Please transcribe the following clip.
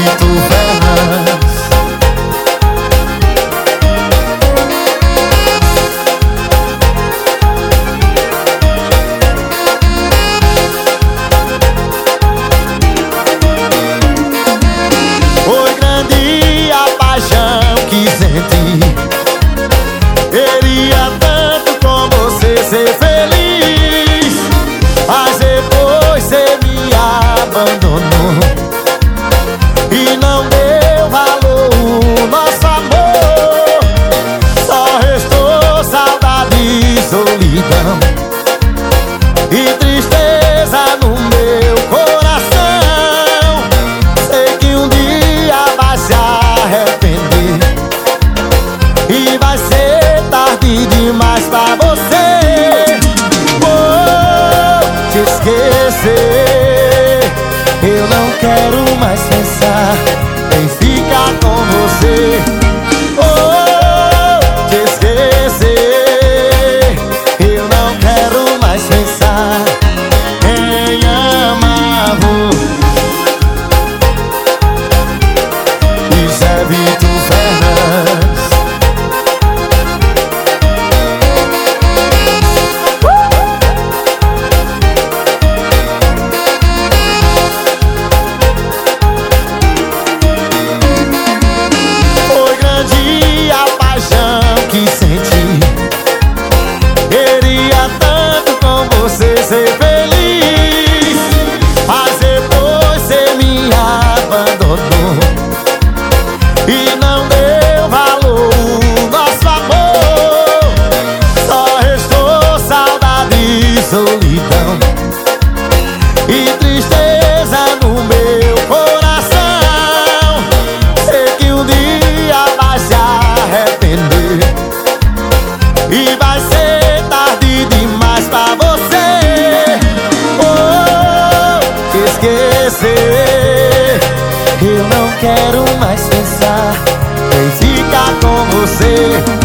Vitor Fernandes Foi grande a paixão que senti. Queria tanto E tristeza no meu coração. Sei que um dia vai se arrepender E vai ser tarde demais pra você. Vou te esquecer. Eu não quero mais pensar Em ficar com você ser feliz Mas depois você me abandonou. E não deu valor o nosso amor Só restou saudade e solidão. E tristeza Eu não quero mais pensar Em ficar com você